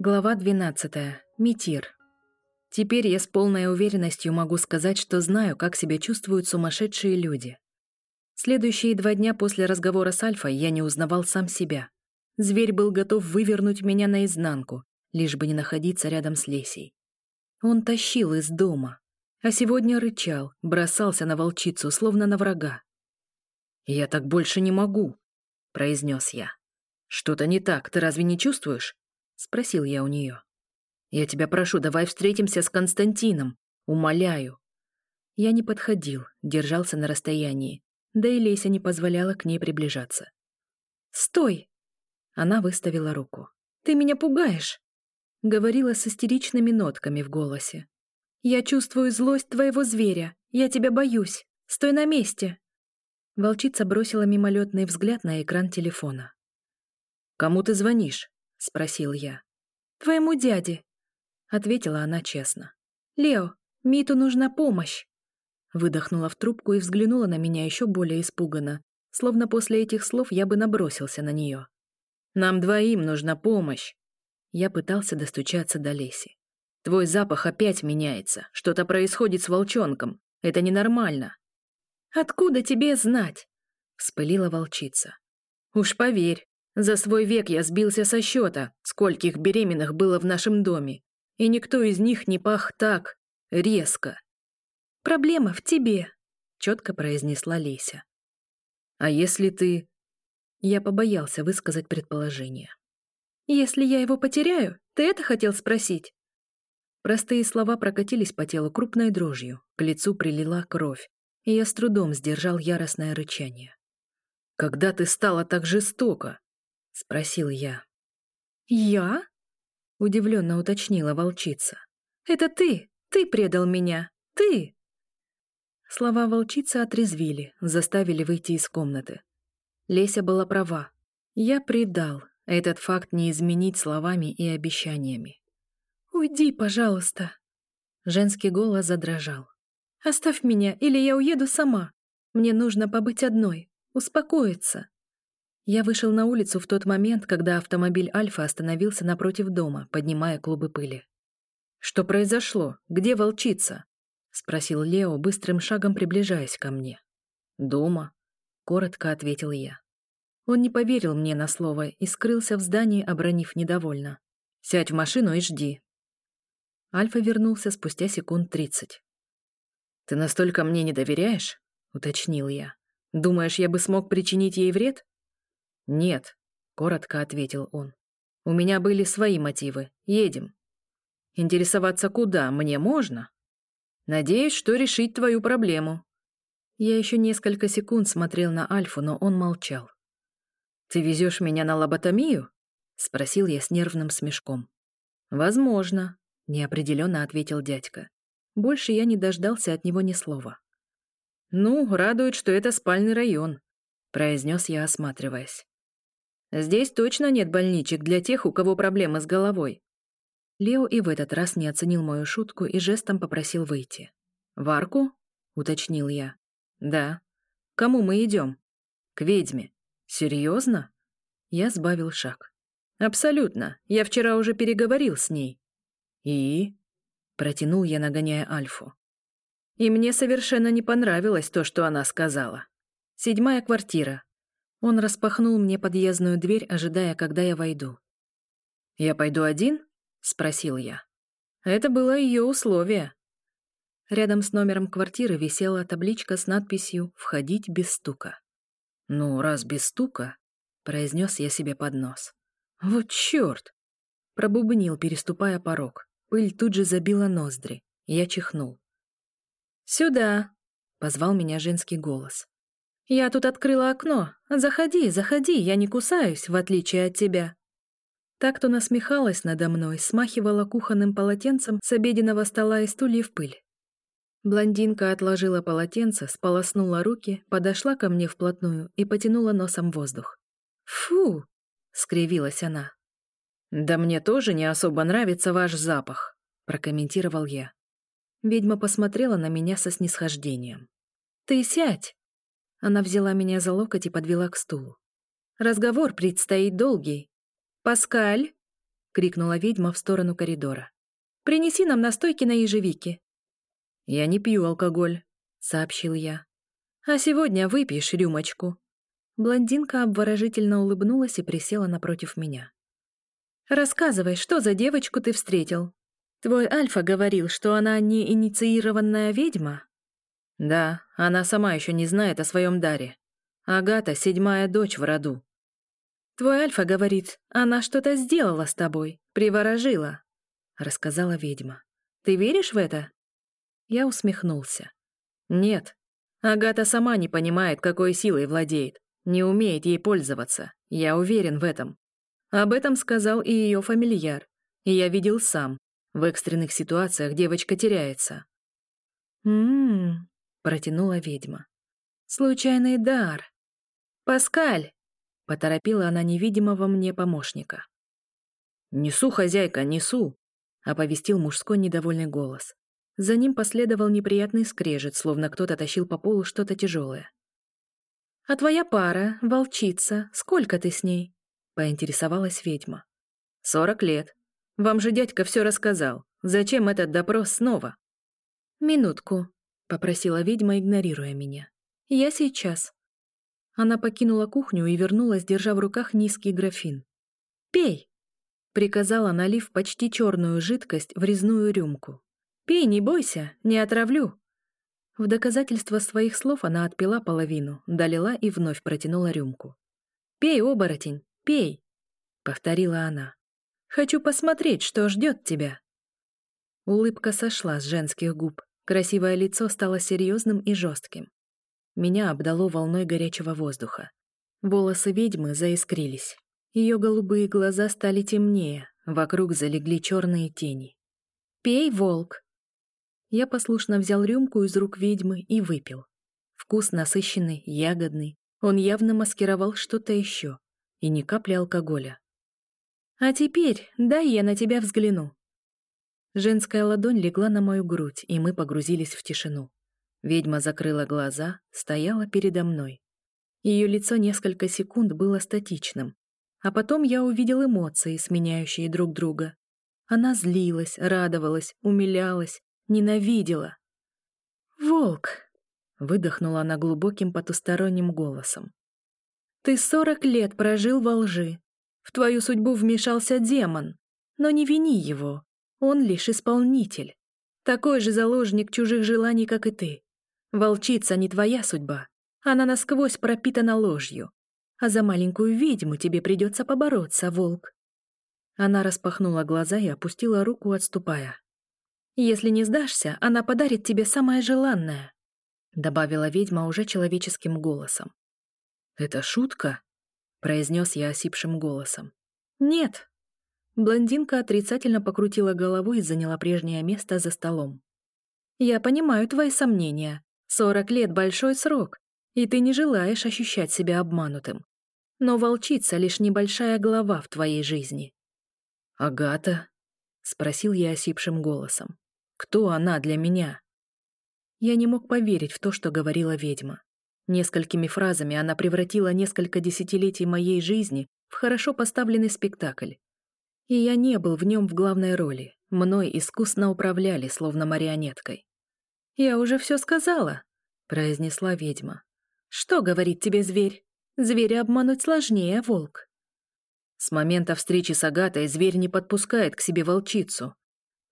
Глава 12. Митир. Теперь я с полной уверенностью могу сказать, что знаю, как себя чувствуют сумасшедшие люди. Следующие два дня после разговора с Альфой я не узнавал сам себя. Зверь был готов вывернуть меня наизнанку, лишь бы не находиться рядом с Лесей. Он тащил из дома, а сегодня рычал, бросался на волчицу, словно на врага. «Я так больше не могу», — произнес я. «Что-то не так, ты разве не чувствуешь?» — спросил я у нее. «Я тебя прошу, давай встретимся с Константином. Умоляю». Я не подходил, держался на расстоянии, да и Леся не позволяла к ней приближаться. «Стой!» Она выставила руку. «Ты меня пугаешь!» Говорила с истеричными нотками в голосе. «Я чувствую злость твоего зверя. Я тебя боюсь. Стой на месте!» Волчица бросила мимолетный взгляд на экран телефона. «Кому ты звонишь?» — спросил я. «Твоему дяде», — ответила она честно. «Лео, Миту нужна помощь». Выдохнула в трубку и взглянула на меня еще более испуганно, словно после этих слов я бы набросился на нее. «Нам двоим нужна помощь!» Я пытался достучаться до Леси. «Твой запах опять меняется. Что-то происходит с волчонком. Это ненормально». «Откуда тебе знать?» — вспылила волчица. «Уж поверь, за свой век я сбился со счета, скольких беременных было в нашем доме, и никто из них не пах так резко. «Проблема в тебе», — четко произнесла Леся. «А если ты...» Я побоялся высказать предположение. «Если я его потеряю, ты это хотел спросить?» Простые слова прокатились по телу крупной дрожью, к лицу прилила кровь, и я с трудом сдержал яростное рычание. «Когда ты стала так жестоко?» — спросил я. «Я?» — удивленно уточнила волчица. «Это ты! Ты предал меня! Ты!» Слова волчицы отрезвили, заставили выйти из комнаты. Леся была права. Я предал. Этот факт не изменить словами и обещаниями. «Уйди, пожалуйста!» Женский голос задрожал. «Оставь меня, или я уеду сама. Мне нужно побыть одной, успокоиться». Я вышел на улицу в тот момент, когда автомобиль Альфа остановился напротив дома, поднимая клубы пыли. «Что произошло? Где волчица?» — спросил Лео, быстрым шагом приближаясь ко мне. «Дома», — коротко ответил я. Он не поверил мне на слово и скрылся в здании, обронив недовольно. «Сядь в машину и жди». Альфа вернулся спустя секунд тридцать. «Ты настолько мне не доверяешь?» — уточнил я. «Думаешь, я бы смог причинить ей вред?» «Нет», — коротко ответил он. «У меня были свои мотивы. Едем». «Интересоваться куда? Мне можно?» «Надеюсь, что решить твою проблему». Я еще несколько секунд смотрел на Альфу, но он молчал. «Ты везешь меня на лоботомию?» — спросил я с нервным смешком. «Возможно», — неопределенно ответил дядька. Больше я не дождался от него ни слова. «Ну, радует, что это спальный район», — произнес я, осматриваясь. Здесь точно нет больничек для тех, у кого проблемы с головой. Лео и в этот раз не оценил мою шутку и жестом попросил выйти. «В арку?» — уточнил я. «Да». «Кому мы идем?» «К ведьме». «Серьезно?» Я сбавил шаг. «Абсолютно. Я вчера уже переговорил с ней». «И?» — протянул я, нагоняя Альфу. И мне совершенно не понравилось то, что она сказала. Седьмая квартира, он распахнул мне подъездную дверь, ожидая, когда я войду. «Я пойду один?» — спросил я. Это было ее условие. Рядом с номером квартиры висела табличка с надписью «Входить без стука». «Ну, раз без стука», — произнес я себе под нос. «Вот черт!» — пробубнил, переступая порог. Пыль тут же забила ноздри. Я чихнул. «Сюда!» — позвал меня женский голос. «Я тут открыла окно. Заходи, заходи, я не кусаюсь, в отличие от тебя». Так-то насмехалась надо мной, смахивала кухонным полотенцем с обеденного стола и стульев пыль. Блондинка отложила полотенце, сполоснула руки, подошла ко мне вплотную и потянула носом воздух. «Фу!» — скривилась она. «Да мне тоже не особо нравится ваш запах», — прокомментировал я. Ведьма посмотрела на меня со снисхождением. «Ты сядь!» Она взяла меня за локоть и подвела к стулу. «Разговор предстоит долгий. Паскаль?» — крикнула ведьма в сторону коридора. «Принеси нам настойки на ежевике». «Я не пью алкоголь», — сообщил я. «А сегодня выпьешь рюмочку». Блондинка обворожительно улыбнулась и присела напротив меня. «Рассказывай, что за девочку ты встретил? Твой Альфа говорил, что она не инициированная ведьма?» «Да, она сама еще не знает о своем даре. Агата — седьмая дочь в роду». «Твой Альфа говорит, она что-то сделала с тобой, приворожила», — рассказала ведьма. «Ты веришь в это?» Я усмехнулся. «Нет, Агата сама не понимает, какой силой владеет, не умеет ей пользоваться, я уверен в этом. Об этом сказал и ее фамильяр, и я видел сам. В экстренных ситуациях девочка теряется. «М-м-м», протянула ведьма. «Случайный дар. Паскаль!» — поторопила она невидимого мне помощника. «Несу, хозяйка, несу!» — оповестил мужской недовольный голос. За ним последовал неприятный скрежет, словно кто-то тащил по полу что-то тяжелое. «А твоя пара, волчица, сколько ты с ней?» — поинтересовалась ведьма. «Сорок лет. Вам же дядька все рассказал. Зачем этот допрос снова?» «Минутку», — попросила ведьма, игнорируя меня. «Я сейчас». Она покинула кухню и вернулась, держа в руках низкий графин. «Пей!» — приказала, налив почти черную жидкость в резную рюмку. «Пей, не бойся, не отравлю». В доказательство своих слов она отпила половину, долила и вновь протянула рюмку. «Пей, оборотень, пей!» — повторила она. «Хочу посмотреть, что ждет тебя». Улыбка сошла с женских губ. Красивое лицо стало серьезным и жестким. Меня обдало волной горячего воздуха. Волосы ведьмы заискрились. Ее голубые глаза стали темнее, вокруг залегли черные тени. «Пей, волк!» Я послушно взял рюмку из рук ведьмы и выпил. Вкус насыщенный, ягодный. Он явно маскировал что-то еще. И ни капли алкоголя. «А теперь дай я на тебя взгляну». Женская ладонь легла на мою грудь, и мы погрузились в тишину. Ведьма закрыла глаза, стояла передо мной. Ее лицо несколько секунд было статичным, а потом я увидел эмоции, сменяющие друг друга. Она злилась, радовалась, умилялась, Ненавидела. «Волк!» — выдохнула она глубоким потусторонним голосом. «Ты сорок лет прожил во лжи. В твою судьбу вмешался демон. Но не вини его. Он лишь исполнитель. Такой же заложник чужих желаний, как и ты. Волчица не твоя судьба. Она насквозь пропитана ложью. А за маленькую ведьму тебе придется побороться, волк. Она распахнула глаза и опустила руку, отступая. Если не сдашься, она подарит тебе самое желанное», — добавила ведьма уже человеческим голосом. «Это шутка?» — произнес я осипшим голосом. «Нет». Блондинка отрицательно покрутила головой и заняла прежнее место за столом. «Я понимаю твои сомнения. Сорок лет — большой срок, и ты не желаешь ощущать себя обманутым. Но волчица — лишь небольшая глава в твоей жизни». «Агата?» — спросил я осипшим голосом. Кто она для меня? Я не мог поверить в то, что говорила ведьма. Несколькими фразами она превратила несколько десятилетий моей жизни в хорошо поставленный спектакль. И я не был в нем в главной роли. Мной искусно управляли, словно марионеткой. «Я уже все сказала», — произнесла ведьма. «Что говорит тебе зверь? Зверя обмануть сложнее, волк». С момента встречи с Агатой зверь не подпускает к себе волчицу,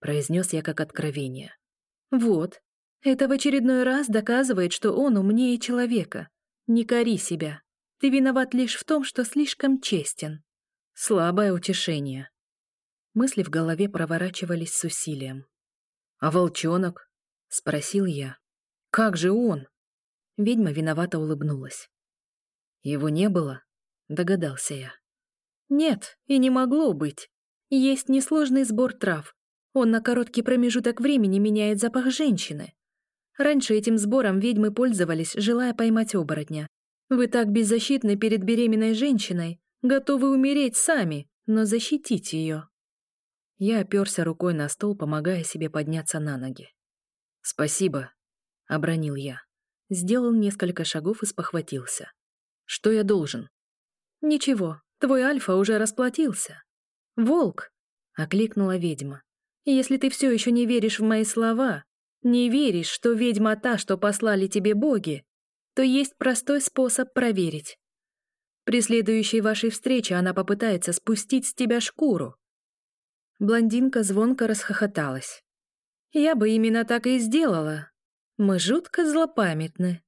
произнес я как откровение. Вот, это в очередной раз доказывает, что он умнее человека. Не кори себя. Ты виноват лишь в том, что слишком честен. Слабое утешение. Мысли в голове проворачивались с усилием. «А волчонок?» — спросил я. «Как же он?» Ведьма виновато улыбнулась. «Его не было?» — догадался я. «Нет, и не могло быть. Есть несложный сбор трав, он на короткий промежуток времени меняет запах женщины. Раньше этим сбором ведьмы пользовались, желая поймать оборотня. Вы так беззащитны перед беременной женщиной, готовы умереть сами, но защитить ее. Я оперся рукой на стол, помогая себе подняться на ноги. «Спасибо», — обронил я. Сделал несколько шагов и спохватился. «Что я должен?» «Ничего, твой Альфа уже расплатился. Волк, окликнула ведьма. «Если ты все еще не веришь в мои слова, не веришь, что ведьма та, что послали тебе боги, то есть простой способ проверить. При следующей вашей встрече она попытается спустить с тебя шкуру». Блондинка звонко расхохоталась. «Я бы именно так и сделала. Мы жутко злопамятны.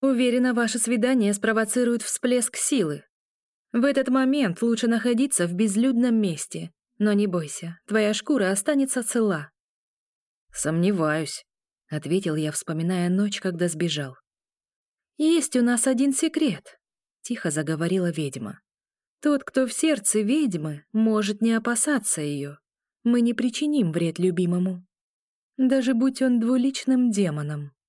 Уверена, ваше свидание спровоцирует всплеск силы. В этот момент лучше находиться в безлюдном месте, но не бойся, твоя шкура останется цела». «Сомневаюсь», — ответил я, вспоминая ночь, когда сбежал. «Есть у нас один секрет», — тихо заговорила ведьма. «Тот, кто в сердце ведьмы, может не опасаться ее. Мы не причиним вред любимому. Даже будь он двуличным демоном».